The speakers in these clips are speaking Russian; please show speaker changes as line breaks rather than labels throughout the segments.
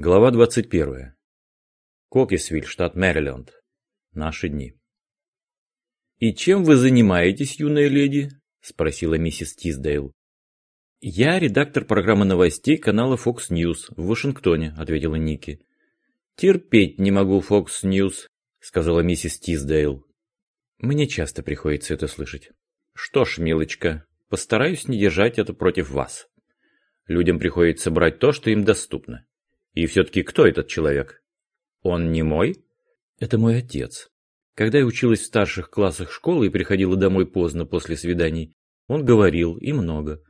Глава 21. Кокисвиль, штат Мэриленд. Наши дни. «И чем вы занимаетесь, юная леди?» – спросила миссис Тиздейл. «Я редактор программы новостей канала Fox News в Вашингтоне», – ответила Ники. «Терпеть не могу Fox News», – сказала миссис Тиздейл. «Мне часто приходится это слышать». «Что ж, милочка, постараюсь не держать это против вас. Людям приходится брать то, что им доступно. И все-таки кто этот человек? Он не мой? Это мой отец. Когда я училась в старших классах школы и приходила домой поздно после свиданий, он говорил и много.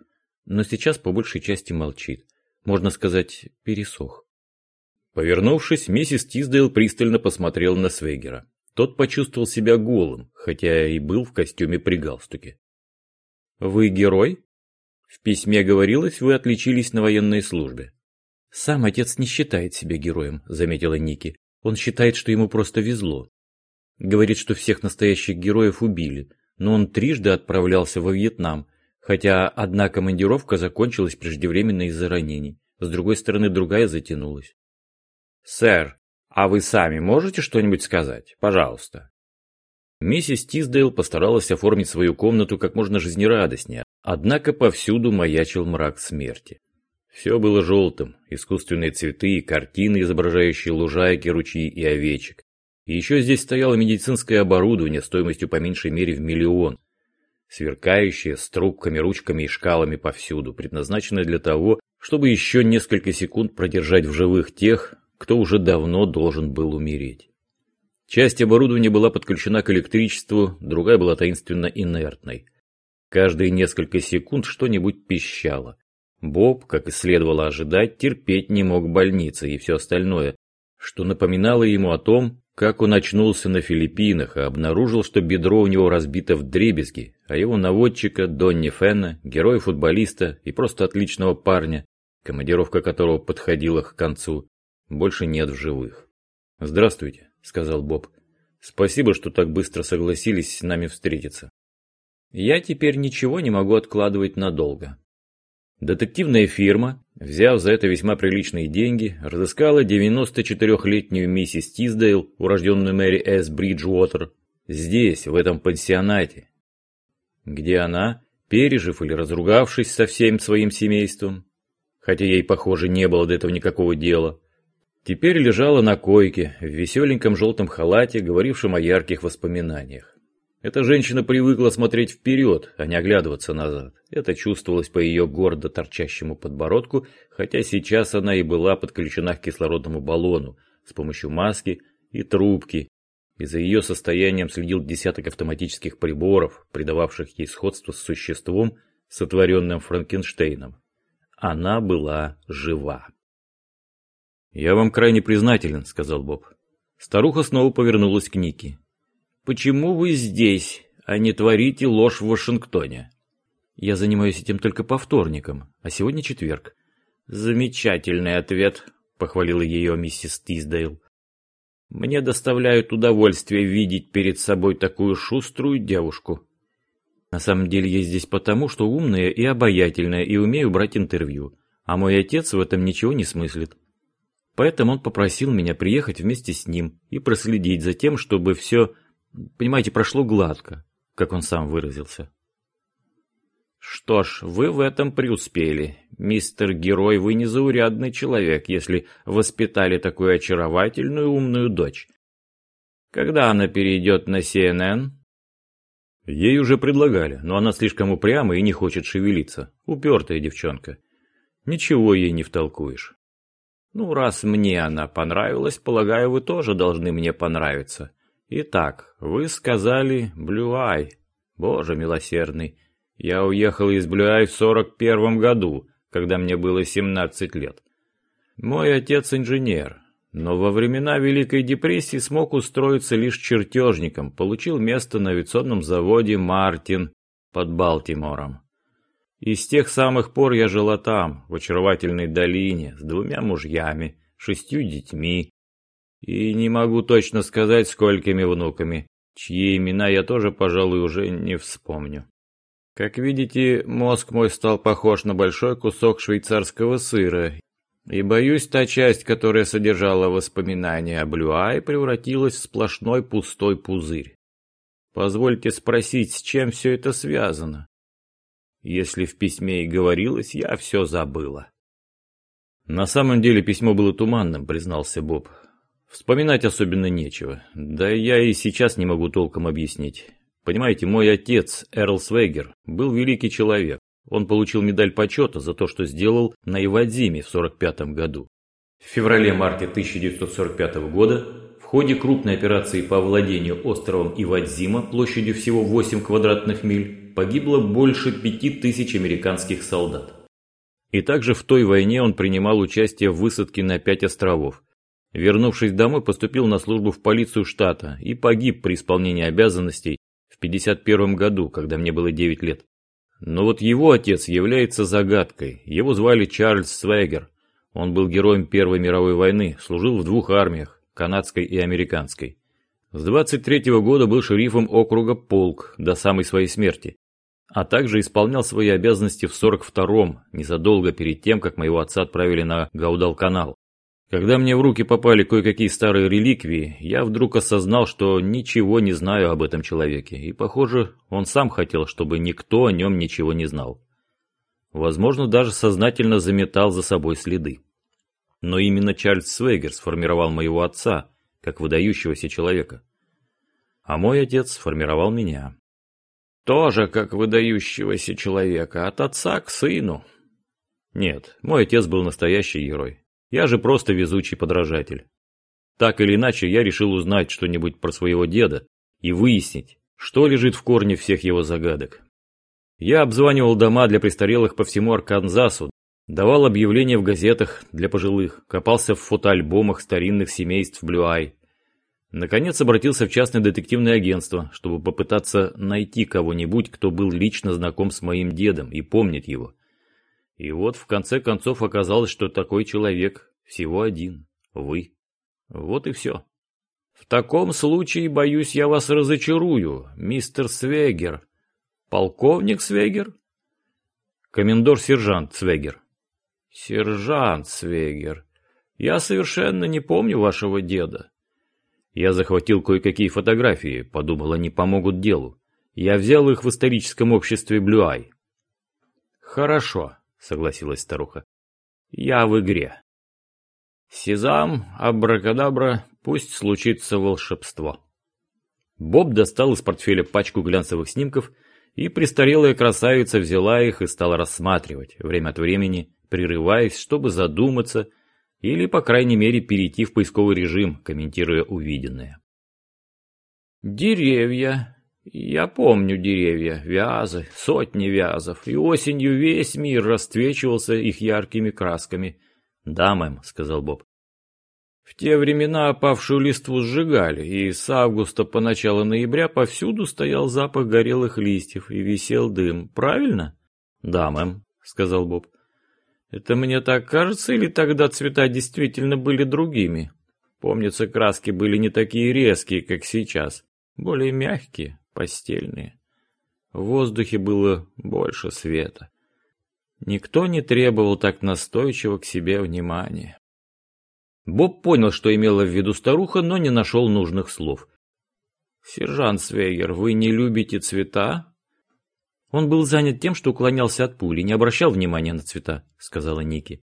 Но сейчас по большей части молчит. Можно сказать, пересох. Повернувшись, миссис Тиздейл пристально посмотрел на Свегера. Тот почувствовал себя голым, хотя и был в костюме при галстуке. «Вы герой?» «В письме говорилось, вы отличились на военной службе». «Сам отец не считает себя героем», — заметила Ники. «Он считает, что ему просто везло. Говорит, что всех настоящих героев убили, но он трижды отправлялся во Вьетнам, хотя одна командировка закончилась преждевременно из-за ранений, с другой стороны другая затянулась». «Сэр, а вы сами можете что-нибудь сказать? Пожалуйста». Миссис Тиздейл постаралась оформить свою комнату как можно жизнерадостнее, однако повсюду маячил мрак смерти. Все было желтым, искусственные цветы и картины, изображающие лужайки, ручьи и овечек. И еще здесь стояло медицинское оборудование стоимостью по меньшей мере в миллион, сверкающее с трубками, ручками и шкалами повсюду, предназначенное для того, чтобы еще несколько секунд продержать в живых тех, кто уже давно должен был умереть. Часть оборудования была подключена к электричеству, другая была таинственно инертной. Каждые несколько секунд что-нибудь пищало. Боб, как и следовало ожидать, терпеть не мог больницы и все остальное, что напоминало ему о том, как он очнулся на Филиппинах и обнаружил, что бедро у него разбито в дребезги, а его наводчика Донни Фенна, героя-футболиста и просто отличного парня, командировка которого подходила к концу, больше нет в живых. «Здравствуйте», — сказал Боб. «Спасибо, что так быстро согласились с нами встретиться». «Я теперь ничего не могу откладывать надолго», Детективная фирма, взяв за это весьма приличные деньги, разыскала 94-летнюю миссис Тиздейл, урожденную Мэри С. Бриджуотер, здесь, в этом пансионате, где она, пережив или разругавшись со всем своим семейством, хотя ей, похоже, не было до этого никакого дела, теперь лежала на койке в веселеньком желтом халате, говорившем о ярких воспоминаниях. Эта женщина привыкла смотреть вперед, а не оглядываться назад. Это чувствовалось по ее гордо торчащему подбородку, хотя сейчас она и была подключена к кислородному баллону с помощью маски и трубки, и за ее состоянием следил десяток автоматических приборов, придававших ей сходство с существом, сотворенным Франкенштейном. Она была жива. «Я вам крайне признателен», — сказал Боб. Старуха снова повернулась к Нике. Почему вы здесь, а не творите ложь в Вашингтоне? Я занимаюсь этим только по вторникам, а сегодня четверг. Замечательный ответ, похвалила ее миссис Тиздейл. Мне доставляют удовольствие видеть перед собой такую шуструю девушку. На самом деле я здесь потому, что умная и обаятельная и умею брать интервью, а мой отец в этом ничего не смыслит. Поэтому он попросил меня приехать вместе с ним и проследить за тем, чтобы все Понимаете, прошло гладко, как он сам выразился. Что ж, вы в этом преуспели. Мистер Герой, вы незаурядный человек, если воспитали такую очаровательную умную дочь. Когда она перейдет на CNN? Ей уже предлагали, но она слишком упряма и не хочет шевелиться. Упертая девчонка. Ничего ей не втолкуешь. Ну, раз мне она понравилась, полагаю, вы тоже должны мне понравиться. Итак, вы сказали Блюай. Боже милосердный, я уехал из Блюай в сорок первом году, когда мне было 17 лет. Мой отец инженер, но во времена Великой депрессии смог устроиться лишь чертежником, получил место на авиационном заводе «Мартин» под Балтимором. И с тех самых пор я жила там, в очаровательной долине, с двумя мужьями, шестью детьми, и не могу точно сказать, сколькими внуками, чьи имена я тоже, пожалуй, уже не вспомню. Как видите, мозг мой стал похож на большой кусок швейцарского сыра, И боюсь, та часть, которая содержала воспоминания о Блюае, превратилась в сплошной пустой пузырь. Позвольте спросить, с чем все это связано? Если в письме и говорилось, я все забыла. На самом деле письмо было туманным, признался Боб. Вспоминать особенно нечего. Да я и сейчас не могу толком объяснить. Понимаете, мой отец, Эрл Свегер, был великий человек. Он получил медаль почета за то, что сделал на Ивадзиме в 1945 году. В феврале-марте 1945 года в ходе крупной операции по овладению островом Ивадзима площадью всего 8 квадратных миль погибло больше 5000 американских солдат. И также в той войне он принимал участие в высадке на пять островов. Вернувшись домой, поступил на службу в полицию штата и погиб при исполнении обязанностей в 1951 году, когда мне было 9 лет. Но вот его отец является загадкой. Его звали Чарльз Свегер. Он был героем Первой мировой войны, служил в двух армиях, канадской и американской. С 23 -го года был шерифом округа Полк до самой своей смерти, а также исполнял свои обязанности в 42-м, незадолго перед тем, как моего отца отправили на Гаудал-канал. Когда мне в руки попали кое-какие старые реликвии, я вдруг осознал, что ничего не знаю об этом человеке, и, похоже, он сам хотел, чтобы никто о нем ничего не знал. Возможно, даже сознательно заметал за собой следы. Но именно Чарльз Свейгер сформировал моего отца, как выдающегося человека. А мой отец сформировал меня. Тоже как выдающегося человека, от отца к сыну. Нет, мой отец был настоящий герой. Я же просто везучий подражатель. Так или иначе, я решил узнать что-нибудь про своего деда и выяснить, что лежит в корне всех его загадок. Я обзванивал дома для престарелых по всему Арканзасу, давал объявления в газетах для пожилых, копался в фотоальбомах старинных семейств Блюай. Наконец обратился в частное детективное агентство, чтобы попытаться найти кого-нибудь, кто был лично знаком с моим дедом и помнит его. И вот в конце концов оказалось, что такой человек всего один. Вы. Вот и все. В таком случае, боюсь, я вас разочарую, мистер Свегер. Полковник Свегер? Комендор-сержант Свегер. Сержант Свегер. Я совершенно не помню вашего деда. Я захватил кое-какие фотографии, подумал, они помогут делу. Я взял их в историческом обществе Блюай. Хорошо. — согласилась старуха. «Я в игре. Сезам, абракадабра, пусть случится волшебство». Боб достал из портфеля пачку глянцевых снимков, и престарелая красавица взяла их и стала рассматривать, время от времени прерываясь, чтобы задуматься или, по крайней мере, перейти в поисковый режим, комментируя увиденное. «Деревья, я помню деревья, вязы, сотни вязов, и осенью весь мир расцвечивался их яркими красками. «Да, мэм», — сказал Боб. В те времена опавшую листву сжигали, и с августа по начало ноября повсюду стоял запах горелых листьев и висел дым. Правильно? Да, мэм, сказал Боб. Это мне так кажется, или тогда цвета действительно были другими? Помнится, краски были не такие резкие, как сейчас, более мягкие постельные. В воздухе было больше света. Никто не требовал так настойчиво к себе внимания. Боб понял, что имела в виду старуха, но не нашел нужных слов. «Сержант Свейгер, вы не любите цвета?» Он был занят тем, что уклонялся от пули, не обращал внимания на цвета, сказала Ники.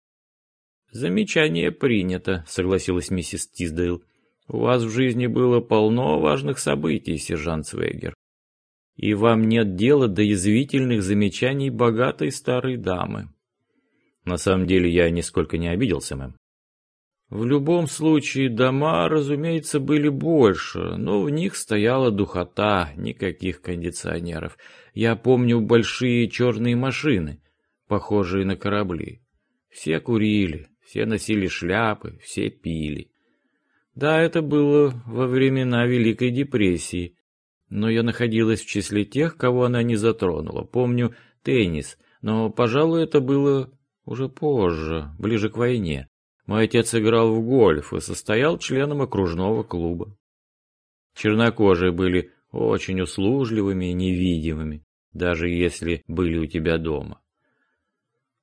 «Замечание принято», — согласилась миссис Тиздейл. «У вас в жизни было полно важных событий, сержант Свейгер и вам нет дела до язвительных замечаний богатой старой дамы. На самом деле я нисколько не обиделся, мэм. В любом случае, дома, разумеется, были больше, но в них стояла духота, никаких кондиционеров. Я помню большие черные машины, похожие на корабли. Все курили, все носили шляпы, все пили. Да, это было во времена Великой депрессии, но я находилась в числе тех, кого она не затронула. Помню теннис, но, пожалуй, это было уже позже, ближе к войне. Мой отец играл в гольф и состоял членом окружного клуба. Чернокожие были очень услужливыми и невидимыми, даже если были у тебя дома.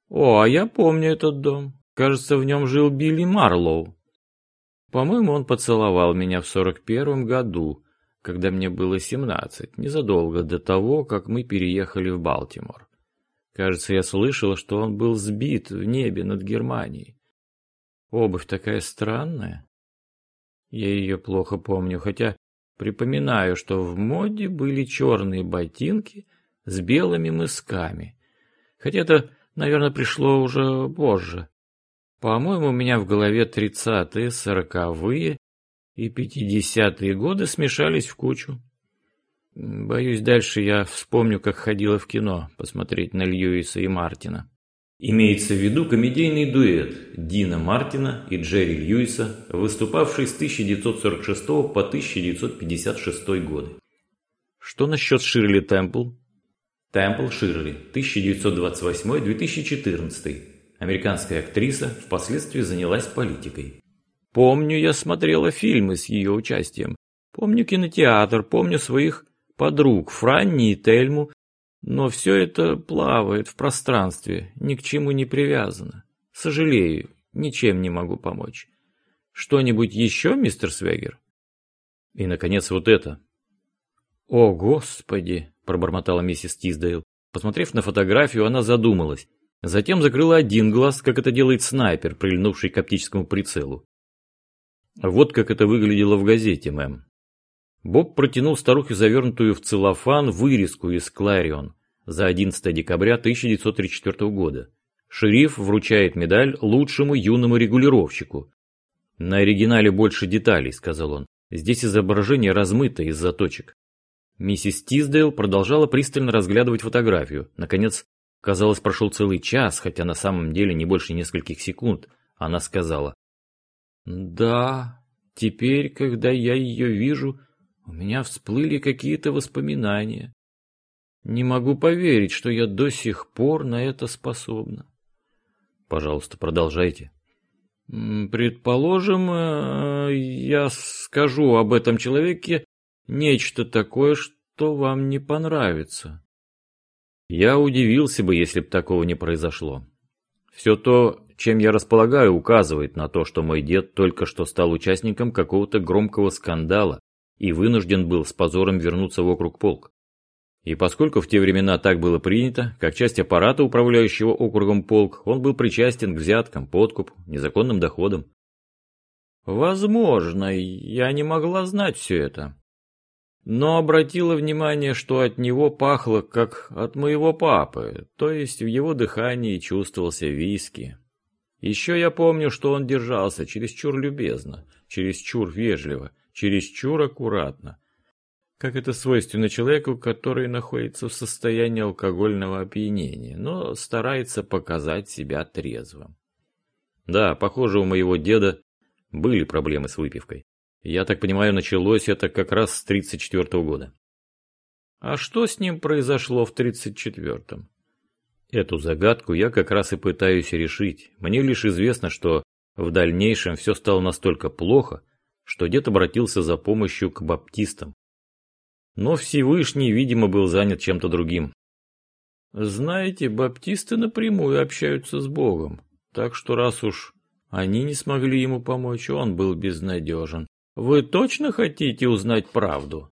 О, а я помню этот дом. Кажется, в нем жил Билли Марлоу. По-моему, он поцеловал меня в сорок первом году, когда мне было семнадцать, незадолго до того, как мы переехали в Балтимор. Кажется, я слышала, что он был сбит в небе над Германией. Обувь такая странная. Я ее плохо помню, хотя припоминаю, что в моде были черные ботинки с белыми мысками. Хотя это, наверное, пришло уже позже. По-моему, у меня в голове тридцатые, сороковые и пятидесятые годы смешались в кучу. Боюсь, дальше я вспомню, как ходила в кино посмотреть на Льюиса и Мартина. Имеется в виду комедийный дуэт Дина Мартина и Джерри Льюиса, выступавший с 1946 по 1956 годы. Что насчет Ширли Темпл? Темпл Ширли, 1928-2014. Американская актриса, впоследствии занялась политикой. Помню, я смотрела фильмы с ее участием. Помню кинотеатр, помню своих подруг Франни и Тельму, но все это плавает в пространстве, ни к чему не привязано. Сожалею, ничем не могу помочь. Что-нибудь еще, мистер Свегер? И, наконец, вот это. О, Господи! пробормотала миссис Тиздейл. Посмотрев на фотографию, она задумалась. Затем закрыла один глаз, как это делает снайпер, прильнувший к оптическому прицелу. Вот как это выглядело в газете, мэм. Боб протянул старухе завернутую в целлофан вырезку из Кларион за 11 декабря 1934 года. Шериф вручает медаль лучшему юному регулировщику. «На оригинале больше деталей», — сказал он. «Здесь изображение размыто из-за точек». Миссис Тиздейл продолжала пристально разглядывать фотографию. Наконец, казалось, прошел целый час, хотя на самом деле не больше нескольких секунд. Она сказала. «Да, теперь, когда я ее вижу, у меня всплыли какие-то воспоминания. Не могу поверить, что я до сих пор на это способна. Пожалуйста, продолжайте. Предположим, э, я скажу об этом человеке нечто такое, что вам не понравится. Я удивился бы, если бы такого не произошло. Все то, чем я располагаю, указывает на то, что мой дед только что стал участником какого-то громкого скандала, и вынужден был с позором вернуться в округ полк. И поскольку в те времена так было принято, как часть аппарата, управляющего округом полк, он был причастен к взяткам, подкупу, незаконным доходам. Возможно, я не могла знать все это. Но обратила внимание, что от него пахло, как от моего папы, то есть в его дыхании чувствовался виски. Еще я помню, что он держался чересчур любезно, чересчур вежливо, чересчур аккуратно, как это свойственно человеку, который находится в состоянии алкогольного опьянения, но старается показать себя трезвым. Да, похоже, у моего деда были проблемы с выпивкой. Я так понимаю, началось это как раз с 34 -го года. А что с ним произошло в 34-м? Эту загадку я как раз и пытаюсь решить. Мне лишь известно, что в дальнейшем все стало настолько плохо, что дед обратился за помощью к баптистам. Но Всевышний, видимо, был занят чем-то другим. Знаете, баптисты напрямую общаются с Богом, так что раз уж они не смогли ему помочь, он был безнадежен. Вы точно хотите узнать правду?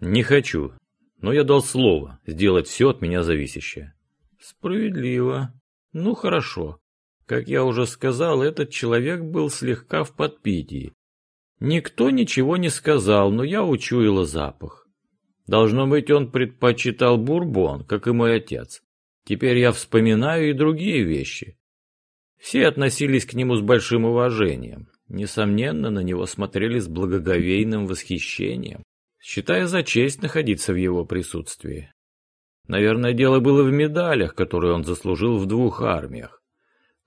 Не хочу, но я дал слово сделать все от меня зависящее. Справедливо. Ну хорошо. Как я уже сказал, этот человек был слегка в подпитии. Никто ничего не сказал, но я учуяла запах. Должно быть, он предпочитал бурбон, как и мой отец. Теперь я вспоминаю и другие вещи. Все относились к нему с большим уважением. Несомненно, на него смотрели с благоговейным восхищением, считая за честь находиться в его присутствии. Наверное, дело было в медалях, которые он заслужил в двух армиях.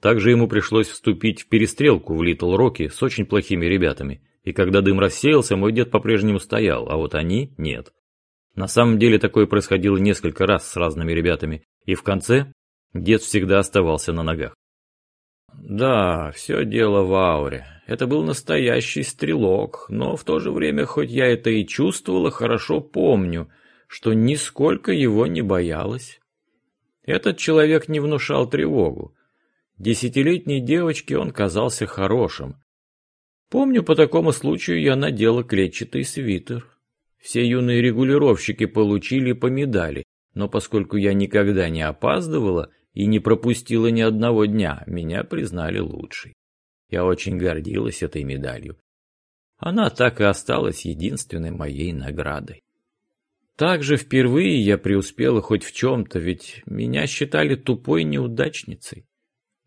Также ему пришлось вступить в перестрелку в Литл Роке с очень плохими ребятами, и когда дым рассеялся, мой дед по-прежнему стоял, а вот они – нет. На самом деле такое происходило несколько раз с разными ребятами, и в конце дед всегда оставался на ногах. Да, все дело в ауре. Это был настоящий стрелок, но в то же время, хоть я это и чувствовала, хорошо помню, что нисколько его не боялась. Этот человек не внушал тревогу. Десятилетней девочке он казался хорошим. Помню, по такому случаю я надела клетчатый свитер. Все юные регулировщики получили по медали, но поскольку я никогда не опаздывала и не пропустила ни одного дня, меня признали лучшей. Я очень гордилась этой медалью. Она так и осталась единственной моей наградой. Также впервые я преуспела хоть в чем-то, ведь меня считали тупой неудачницей.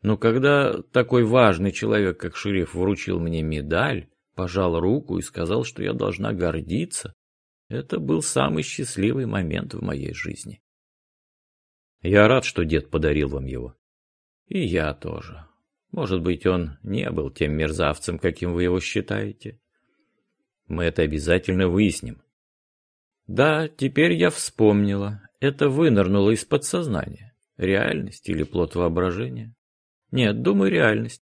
Но когда такой важный человек, как шериф, вручил мне медаль, пожал руку и сказал, что я должна гордиться, это был самый счастливый момент в моей жизни. Я рад, что дед подарил вам его. И я тоже. Может быть, он не был тем мерзавцем, каким вы его считаете. Мы это обязательно выясним. Да, теперь я вспомнила. Это вынырнуло из подсознания. Реальность или плод воображения? Нет, думаю, реальность.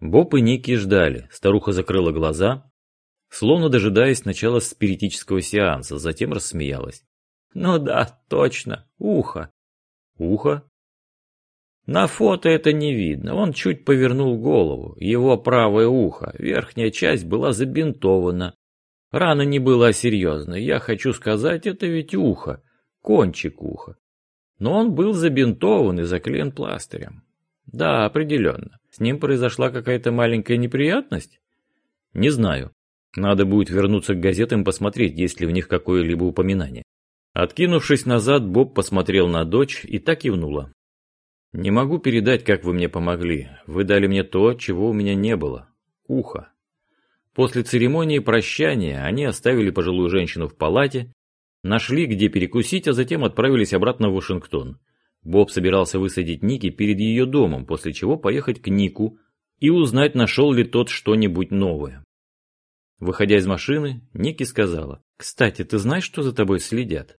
Боб и Ники ждали. Старуха закрыла глаза, словно дожидаясь начала спиритического сеанса, затем рассмеялась. Ну да, точно, ухо. Ухо? На фото это не видно. Он чуть повернул голову. Его правое ухо, верхняя часть была забинтована. Рана не была серьезной. Я хочу сказать, это ведь ухо, кончик уха. Но он был забинтован и заклеен пластырем. Да, определенно. С ним произошла какая-то маленькая неприятность? Не знаю. Надо будет вернуться к газетам посмотреть, есть ли в них какое-либо упоминание. Откинувшись назад, Боб посмотрел на дочь и так кивнула. «Не могу передать, как вы мне помогли. Вы дали мне то, чего у меня не было. Ухо». После церемонии прощания они оставили пожилую женщину в палате, нашли, где перекусить, а затем отправились обратно в Вашингтон. Боб собирался высадить Ники перед ее домом, после чего поехать к Нику и узнать, нашел ли тот что-нибудь новое. Выходя из машины, Ники сказала, «Кстати, ты знаешь, что за тобой следят?»